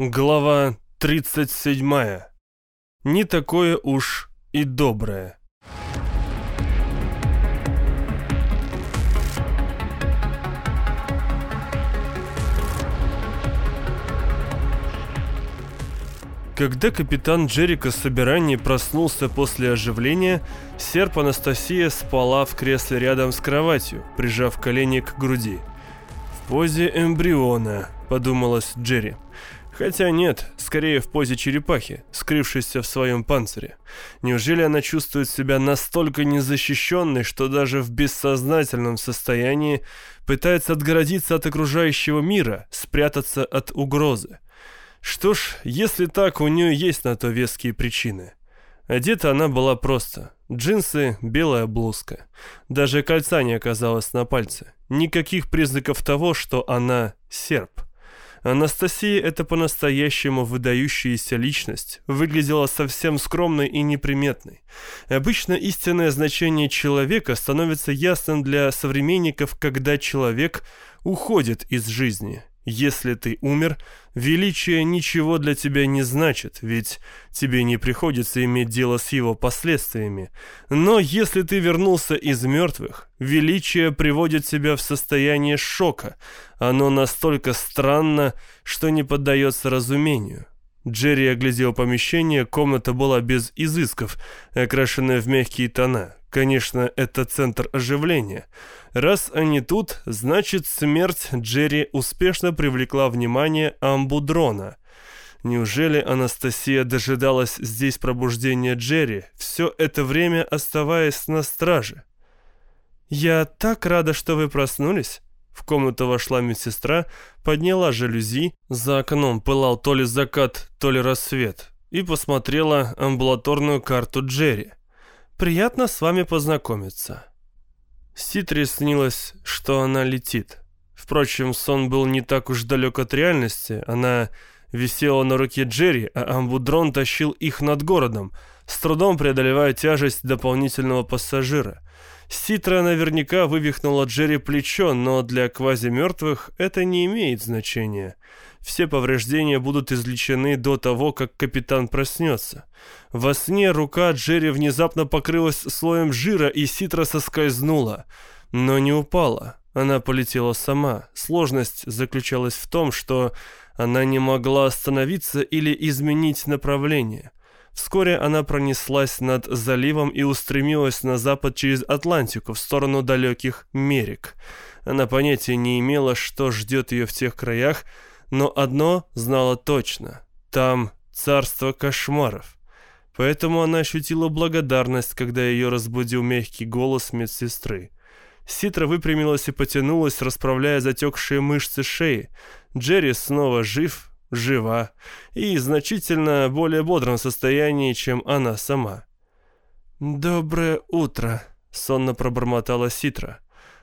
Глава 37. Не такое уж и доброе. Когда капитан Джерика Собирани проснулся после оживления, серп Анастасия спала в кресле рядом с кроватью, прижав колени к груди. «В позе эмбриона», — подумалось Джерри. Хотя нет, скорее в позе черепахи, скрывшейся в своем панцире. Неужели она чувствует себя настолько незащищенной, что даже в бессознательном состоянии пытается отгородиться от окружающего мира, спрятаться от угрозы? Что ж, если так, у нее есть на то веские причины. Одета она была просто. Джинсы, белая блузка. Даже кольца не оказалось на пальце. Никаких признаков того, что она серп. Анастасия, это по-настоящему выдающаяся личность, выглядела совсем скромной и неприметной. Обычно истинное значение человека становится ясным для современников, когда человек уходит из жизни, если ты умер, величие ничего для тебя не значит, ведь тебе не приходится иметь дело с его последствиями. Но если ты вернулся из мертвых, величие приводит тебя в состояние шока. Оно настолько странно, что не поддается разумению. Джерри оглядел помещение, комната была без изысков, окрашенная в мягкие тона. Конечно, это центр оживления. Раз они тут, значит смерть Джерри успешно привлекла внимание Амбудрона. Неужели Анастасия дожидалась здесь пробуждения Джерри, все это время оставаясь на страже? «Я так рада, что вы проснулись», в комнату вошла медсестра, подняла жалюзи, за окном пылал то ли закат, то ли рассвет, и посмотрела амбулаторную карту Джерри. «Приятно с вами познакомиться». Ситре снилось, что она летит. Впрочем, сон был не так уж далек от реальности. Она висела на руке Джерри, а амбудрон тащил их над городом, с трудом преодолевая тяжесть дополнительного пассажира. Ситра наверняка вывихнула Джерри плечо, но для квазимертвых это не имеет значения. Все повреждения будут излечены до того, как капитан проснется. Во сне рука Джерри внезапно покрылась слоем жира, и Ситра соскользнула, но не упала. Она полетела сама. Сложность заключалась в том, что она не могла остановиться или изменить направление. Вскоре она пронеслась над заливом и устремилась на запад через Атлантику, в сторону далеких Мерик. Она понятия не имела, что ждет ее в тех краях, но одно знала точно – там царство кошмаров. Поэтому она ощутила благодарность, когда ее разбудил мягкий голос медсестры. Ситра выпрямилась и потянулась, расправляя затекшие мышцы шеи. Джерри снова жив, жива и значительно более бодром состоянии, чем она сама. «Доброе утро», — сонно пробормотала Ситра.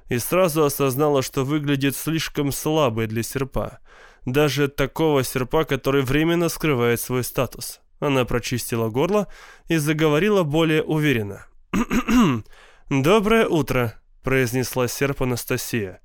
И сразу осознала, что выглядит слишком слабой для серпа. Даже такого серпа, который временно скрывает свой статус. Она прочистила горло и заговорила более уверенно. «Доброе утро», — произнесла серп Анастасия.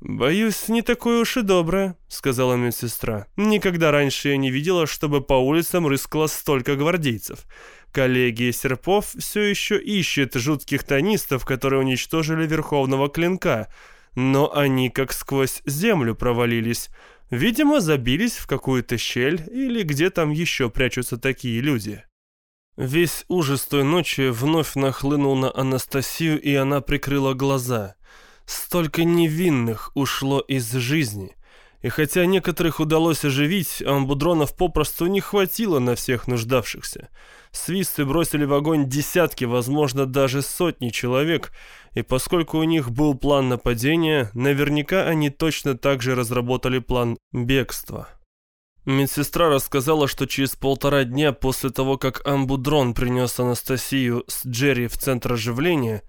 «Боюсь, не такое уж и доброе», — сказала медсестра. «Никогда раньше я не видела, чтобы по улицам рыскало столько гвардейцев. Коллегия Серпов все еще ищет жутких тонистов, которые уничтожили Верховного Клинка, но они как сквозь землю провалились. Видимо, забились в какую-то щель или где там еще прячутся такие люди». Весь ужас той ночи вновь нахлынул на Анастасию, и она прикрыла глаза — Столько невинных ушло из жизни. И хотя некоторых удалось оживить, амбудронов попросту не хватило на всех нуждавшихся. Свисты бросили в огонь десятки, возможно, даже сотни человек, и поскольку у них был план нападения, наверняка они точно так же разработали план бегства. Медсестра рассказала, что через полтора дня после того, как амбудрон принес Анастасию с Джерри в центр оживления,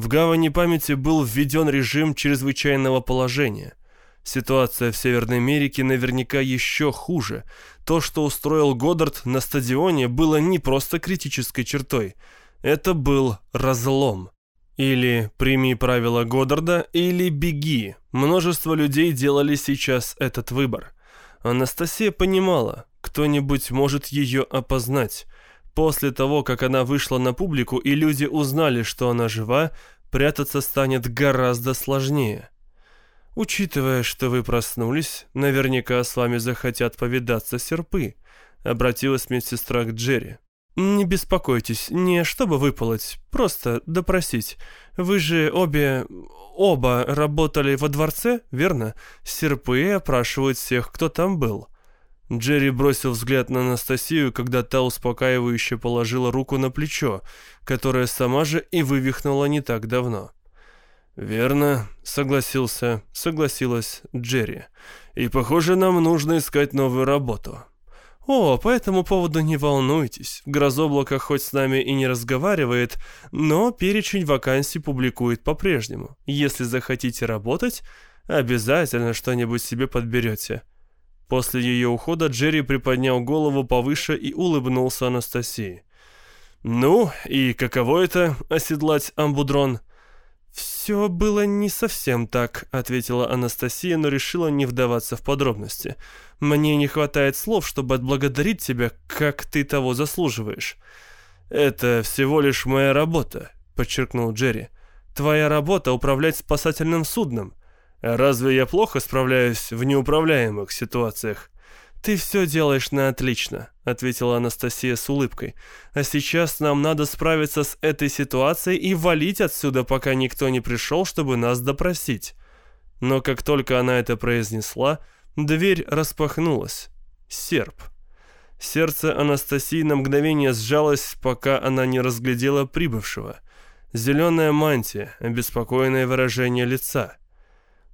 в гавани памяти был введен режим чрезвычайного положения. Ситуация в Северной Америке наверняка еще хуже. То, что устроил Годдард на стадионе, было не просто критической чертой. Это был разлом. Или прими правила Годдарда, или беги. Множество людей делали сейчас этот выбор. Анастасия понимала, кто-нибудь может ее опознать. После того, как она вышла на публику и люди узнали, что она жива, прятаться станет гораздо сложнее. Учитывая, что вы проснулись, наверняка с вами захотят повидаться серпы, обратилась медсестра к Джерри. Не беспокойтесь, не чтобы выполоть, просто допросить. Вы же обе... оба работали во дворце, верно? Серпы опрашивают всех, кто там был. Джерри бросил взгляд на Анастасию, когда та успокаивающе положила руку на плечо, которое сама же и вывихнула не так давно. «Верно», — согласился, согласилась Джерри. «И, похоже, нам нужно искать новую работу». «О, по этому поводу не волнуйтесь. Грозоблако хоть с нами и не разговаривает, но перечень вакансий публикует по-прежнему. Если захотите работать, обязательно что-нибудь себе подберете». После ее ухода Джерри приподнял голову повыше и улыбнулся Анастасии. «Ну, и каково это — оседлать амбудрон?» «Все было не совсем так», — ответила Анастасия, но решила не вдаваться в подробности. «Мне не хватает слов, чтобы отблагодарить тебя, как ты того заслуживаешь». «Это всего лишь моя работа», — подчеркнул Джерри. «Твоя работа — управлять спасательным судном. Разве я плохо справляюсь в неуправляемых ситуациях? Ты все делаешь на отлично, ответила Анастасия с улыбкой. А сейчас нам надо справиться с этой ситуацией и валить отсюда, пока никто не пришел, чтобы нас допросить. Но как только она это произнесла, дверь распахнулась. Серп. Сердце Анастасии на мгновение сжалось, пока она не разглядела прибывшего. Зеленая мантия, обеспокоенное выражение лица.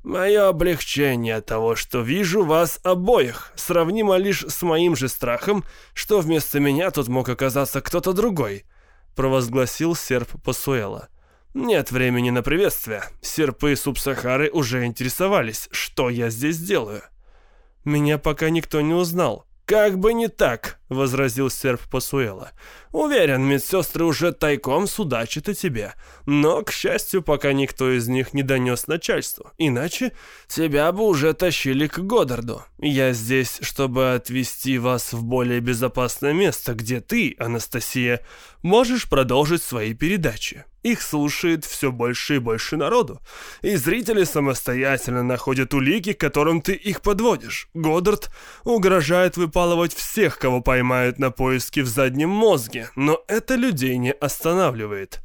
Мое облегчение от того, что вижу вас обоих, сравнимо лишь с моим же страхом, что вместо меня тут мог оказаться кто-то другой», — провозгласил серп Пасуэла. «Нет времени на приветствие. Серпы Субсахары уже интересовались, что я здесь делаю». «Меня пока никто не узнал», «Как бы не так», — возразил серп Пасуэла. «Уверен, медсестры уже тайком судачат о тебе. Но, к счастью, пока никто из них не донес начальству. Иначе тебя бы уже тащили к Годдарду. Я здесь, чтобы отвезти вас в более безопасное место, где ты, Анастасия, можешь продолжить свои передачи. Их слушает все больше и больше народу. И зрители самостоятельно находят улики, которым ты их подводишь. Годдард угрожает выпалывать всех, кого поймают на поиске в заднем мозге, но это людей не останавливает.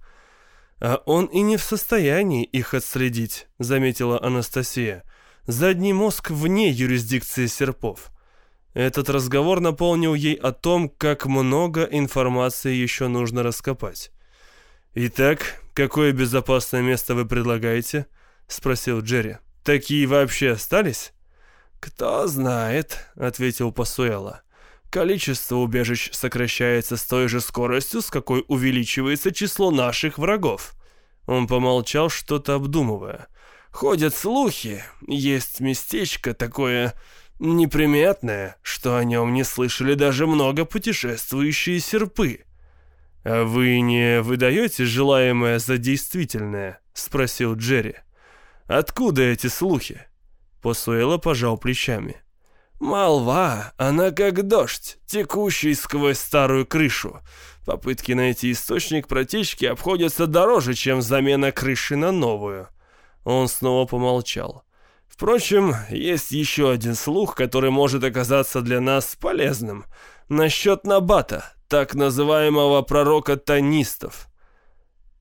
А он и не в состоянии их отследить, заметила Анастасия. Задний мозг вне юрисдикции серпов. Этот разговор наполнил ей о том, как много информации еще нужно раскопать. «Итак, какое безопасное место вы предлагаете?» — спросил Джерри. «Такие вообще остались?» «Кто знает», — ответил Пасуэла. «Количество убежищ сокращается с той же скоростью, с какой увеличивается число наших врагов». Он помолчал, что-то обдумывая. «Ходят слухи, есть местечко такое неприметное, что о нем не слышали даже много путешествующие серпы». «А вы не выдаете желаемое за действительное?» — спросил Джерри. «Откуда эти слухи?» Посуэло пожал плечами. «Молва, она как дождь, текущий сквозь старую крышу. Попытки найти источник протечки обходятся дороже, чем замена крыши на новую». Он снова помолчал. «Впрочем, есть еще один слух, который может оказаться для нас полезным. Насчет Набата, так называемого пророка Танистов.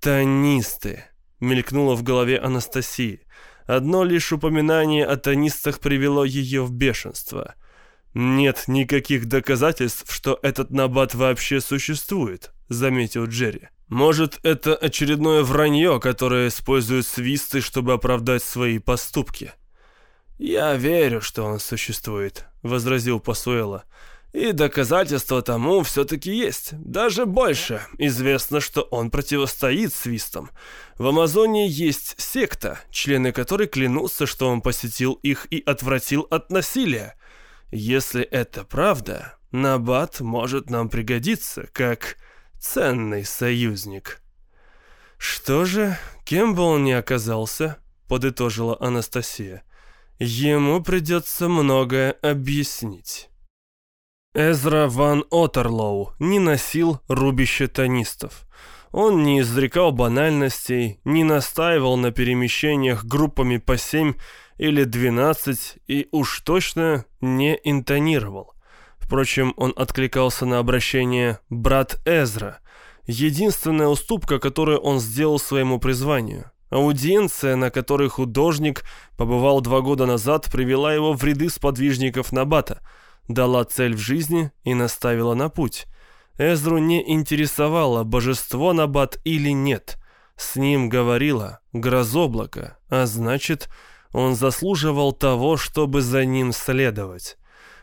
«Танисты», — мелькнуло в голове Анастасии. Одно лишь упоминание о танистах привело ее в бешенство. «Нет никаких доказательств, что этот набат вообще существует», — заметил Джерри. «Может, это очередное вранье, которое используют свисты, чтобы оправдать свои поступки?» «Я верю, что он существует», — возразил Пасуэла. И доказательства тому все-таки есть. Даже больше. Известно, что он противостоит свистам. В Амазонии есть секта, члены которой клянутся, что он посетил их и отвратил от насилия. Если это правда, Набат может нам пригодиться, как ценный союзник. Что же, кем бы он ни оказался, подытожила Анастасия, ему придется многое объяснить. Эзра ван Отерлоу не носил рубище тонистов. Он не изрекал банальностей, не настаивал на перемещениях группами по семь или двенадцать и уж точно не интонировал. Впрочем, он откликался на обращение «брат Эзра», единственная уступка, которую он сделал своему призванию. Аудиенция, на которой художник побывал два года назад, привела его в ряды сподвижников Набата, дала цель в жизни и наставила на путь. Эзру не интересовало, божество Набат или нет. С ним говорила грозоблако, а значит, он заслуживал того, чтобы за ним следовать.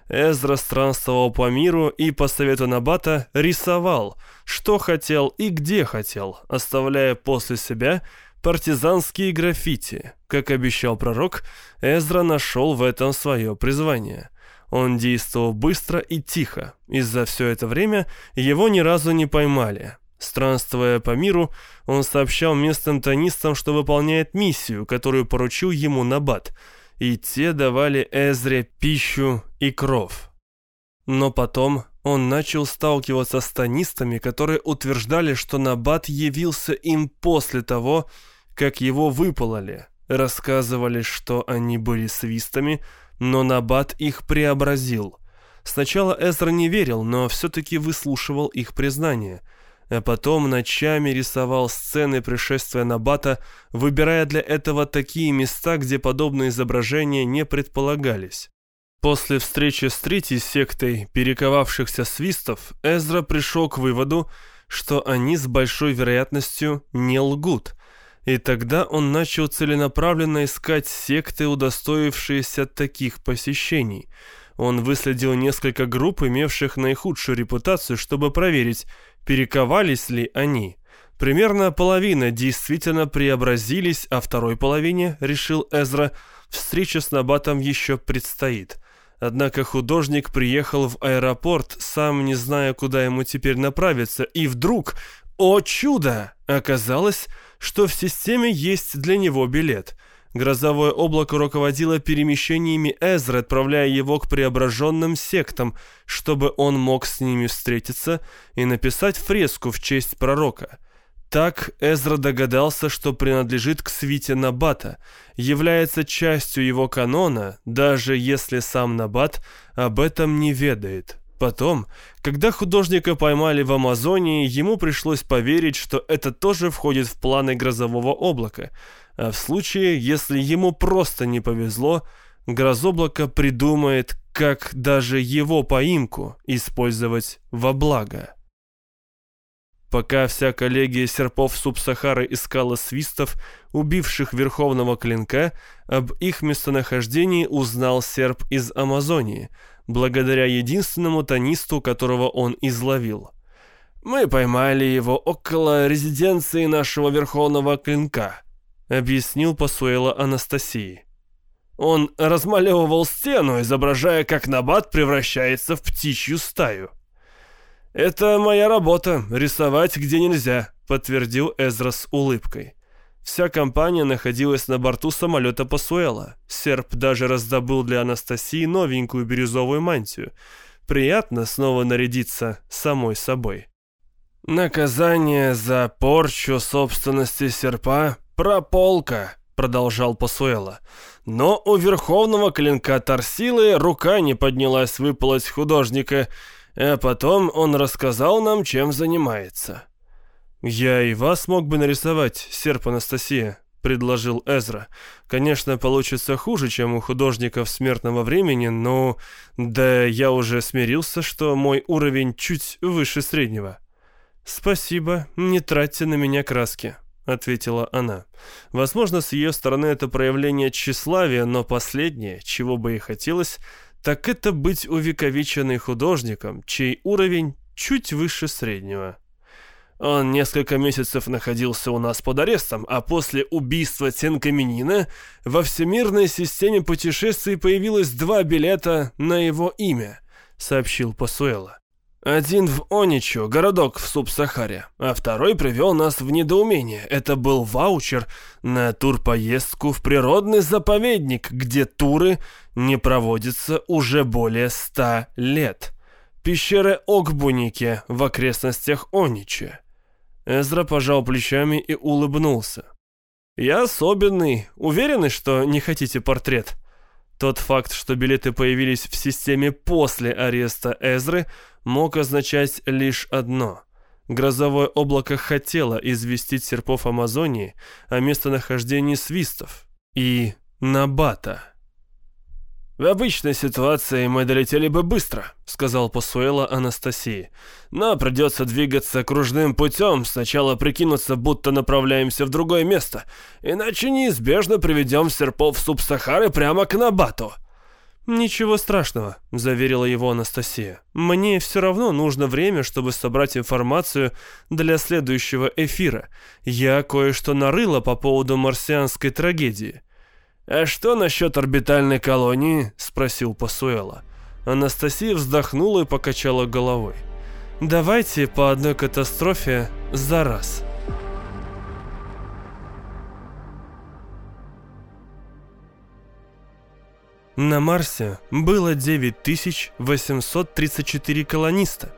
Эзра странствовал по миру и по совету Набата рисовал, что хотел и где хотел, оставляя после себя партизанские граффити. Как обещал пророк, Эзра нашел в этом свое призвание. Он действовал быстро и тихо, и за все это время его ни разу не поймали. Странствуя по миру, он сообщал местным тонистам, что выполняет миссию, которую поручил ему Набат – и те давали Эзре пищу и кров. Но потом он начал сталкиваться с тонистами, которые утверждали, что Набат явился им после того, как его выпололи. Рассказывали, что они были свистами, но Набат их преобразил. Сначала Эзра не верил, но все-таки выслушивал их признание – а потом ночами рисовал сцены пришествия Набата, выбирая для этого такие места, где подобные изображения не предполагались. После встречи с третьей сектой перековавшихся свистов Эзра пришел к выводу, что они с большой вероятностью не лгут, и тогда он начал целенаправленно искать секты, удостоившиеся таких посещений – он выследил несколько групп, имевших наихудшую репутацию, чтобы проверить, перековались ли они. Примерно половина действительно преобразились, а второй половине, решил Эзра, встреча с Набатом еще предстоит. Однако художник приехал в аэропорт, сам не зная, куда ему теперь направиться, и вдруг, о чудо, оказалось, что в системе есть для него билет – Грозовое облако руководило перемещениями Эзры, отправляя его к преображенным сектам, чтобы он мог с ними встретиться и написать фреску в честь пророка. Так Эзра догадался, что принадлежит к свите Набата, является частью его канона, даже если сам Набат об этом не ведает. Потом, когда художника поймали в Амазонии, ему пришлось поверить, что это тоже входит в планы грозового облака – а в случае, если ему просто не повезло, грозоблако придумает, как даже его поимку использовать во благо. Пока вся коллегия серпов Субсахары искала свистов, убивших Верховного Клинка, об их местонахождении узнал серп из Амазонии, благодаря единственному тонисту, которого он изловил. «Мы поймали его около резиденции нашего Верховного Клинка», объяснил Пасуэла Анастасии. Он размалевывал стену, изображая, как набат превращается в птичью стаю. «Это моя работа — рисовать где нельзя», — подтвердил Эзра с улыбкой. Вся компания находилась на борту самолета Пасуэла. Серп даже раздобыл для Анастасии новенькую бирюзовую мантию. Приятно снова нарядиться самой собой. Наказание за порчу собственности серпа «Прополка», — продолжал Пасуэла. «Но у верховного клинка Тарсилы рука не поднялась выпалоть художника, а потом он рассказал нам, чем занимается». «Я и вас мог бы нарисовать, серп Анастасия», — предложил Эзра. «Конечно, получится хуже, чем у художников смертного времени, но... Да я уже смирился, что мой уровень чуть выше среднего». «Спасибо, не тратьте на меня краски», ответила она. Возможно, с ее стороны это проявление тщеславия, но последнее, чего бы ей хотелось, так это быть увековеченной художником, чей уровень чуть выше среднего. Он несколько месяцев находился у нас под арестом, а после убийства Тенкаменина во всемирной системе путешествий появилось два билета на его имя, сообщил Пасуэла. Один в Оничу, городок в Субсахаре, а второй привел нас в недоумение. Это был ваучер на турпоездку в природный заповедник, где туры не проводятся уже более ста лет. Пещеры Окбуники в окрестностях Онича. Эзра пожал плечами и улыбнулся. «Я особенный. Уверены, что не хотите портрет?» Тот факт, что билеты появились в системе после ареста Эзры, мог означать лишь одно. Грозовое облако хотело известить серпов Амазонии о местонахождении свистов и Набата. «В обычной ситуации мы долетели бы быстро», — сказал Пасуэла Анастасии. «Но придется двигаться кружным путем, сначала прикинуться, будто направляемся в другое место, иначе неизбежно приведем серпов Субсахары прямо к Набату». «Ничего страшного», — заверила его Анастасия. «Мне все равно нужно время, чтобы собрать информацию для следующего эфира. Я кое-что нарыла по поводу марсианской трагедии». «А что насчет орбитальной колонии?» — спросил Пасуэла. Анастасия вздохнула и покачала головой. «Давайте по одной катастрофе за раз». На Марсе было 9834 колониста,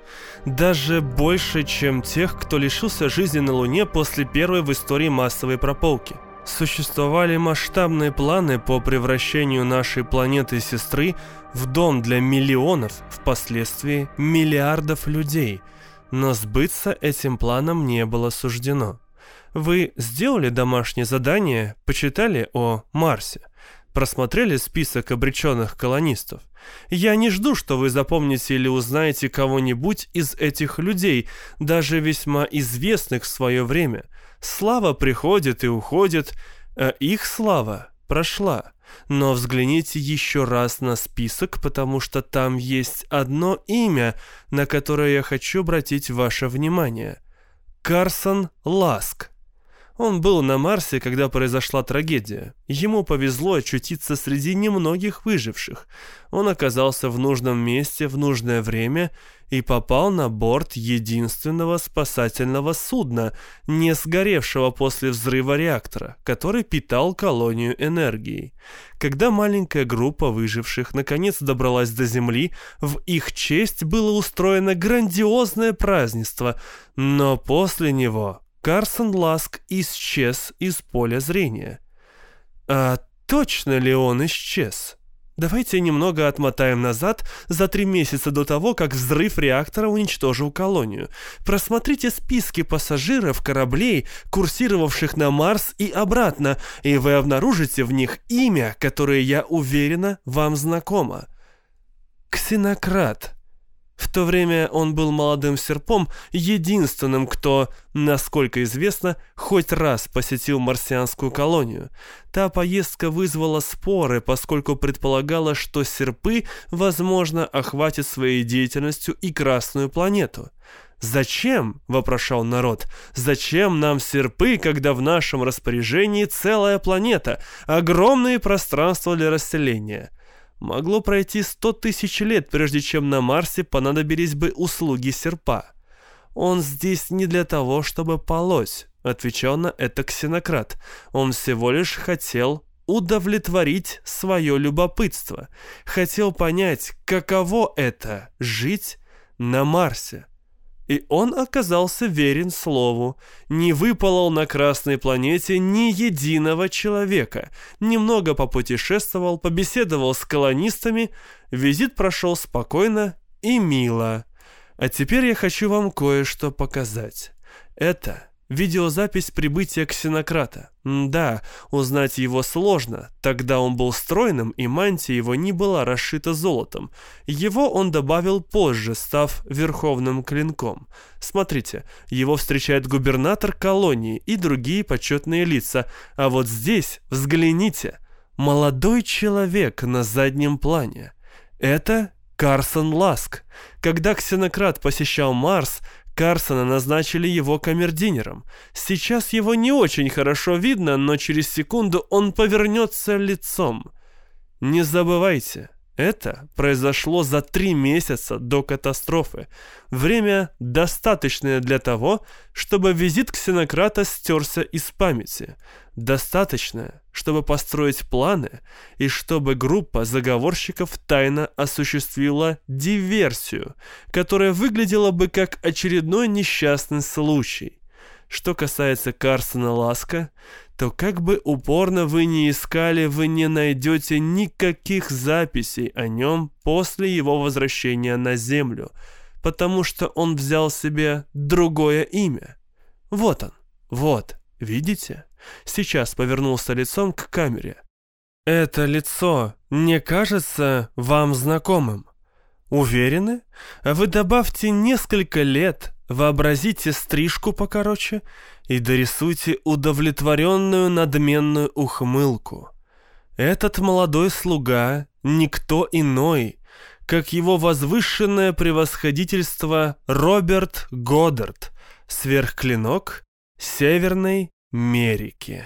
даже больше, чем тех, кто лишился жизни на Луне после первой в истории массовой прополки. Существовали масштабные планы по превращению нашей планеты-сестры в дом для миллионов, впоследствии миллиардов людей, но сбыться этим планом не было суждено. Вы сделали домашнее задание, почитали о Марсе? просмотрели список обреченных колонистов. Я не жду, что вы запомните или узнаете кого-нибудь из этих людей, даже весьма известных в свое время. Слава приходит и уходит, а их слава прошла. Но взгляните еще раз на список, потому что там есть одно имя, на которое я хочу обратить ваше внимание. Карсон Ласк. Он был на Марсе, когда произошла трагедия. Ему повезло очутиться среди немногих выживших. Он оказался в нужном месте в нужное время и попал на борт единственного спасательного судна, не сгоревшего после взрыва реактора, который питал колонию энергией. Когда маленькая группа выживших наконец добралась до Земли, в их честь было устроено грандиозное празднество, но после него Карсон Ласк исчез из поля зрения. А точно ли он исчез? Давайте немного отмотаем назад за три месяца до того, как взрыв реактора уничтожил колонию. Просмотрите списки пассажиров кораблей, курсировавших на Марс и обратно, и вы обнаружите в них имя, которое, я уверена, вам знакомо. Ксенократ. В то время он был молодым серпом, единственным, кто, насколько известно, хоть раз посетил марсианскую колонию. Та поездка вызвала споры, поскольку предполагала, что серпы, возможно, охватят своей деятельностью и Красную планету. «Зачем?» – вопрошал народ. «Зачем нам серпы, когда в нашем распоряжении целая планета, огромные пространства для расселения?» Могло пройти сто тысяч лет, прежде чем на Марсе понадобились бы услуги серпа. Он здесь не для того, чтобы полоть, отвечал на это ксенократ. Он всего лишь хотел удовлетворить свое любопытство, хотел понять, каково это — жить на Марсе. И он оказался верен слову, не выпалол на Красной планете ни единого человека, немного попутешествовал, побеседовал с колонистами, визит прошел спокойно и мило. А теперь я хочу вам кое-что показать. Это Видеозапись прибытия ксенократа. Да, узнать его сложно. Тогда он был стройным, и мантия его не была расшита золотом. Его он добавил позже, став верховным клинком. Смотрите, его встречает губернатор колонии и другие почетные лица. А вот здесь, взгляните, молодой человек на заднем плане. Это Карсон Ласк. Когда ксенократ посещал Марс, Карсона назначили его камердинером. Сейчас его не очень хорошо видно, но через секунду он повернется лицом. Не забывайте, Это произошло за три месяца до катастрофы. Время достаточное для того, чтобы визит ксенократа стерся из памяти. Достаточное, чтобы построить планы и чтобы группа заговорщиков тайно осуществила диверсию, которая выглядела бы как очередной несчастный случай. Что касается Карсона Ласка, то как бы упорно вы ни искали, вы не найдете никаких записей о нем после его возвращения на Землю, потому что он взял себе другое имя. Вот он, вот, видите? Сейчас повернулся лицом к камере. Это лицо не кажется вам знакомым? Уверены? Вы добавьте несколько лет, вообразите стрижку покороче и дорисуйте удовлетворенную надменную ухмылку. Этот молодой слуга никто иной, как его возвышенное превосходительство Роберт Годдард, сверхклинок Северной Мерики.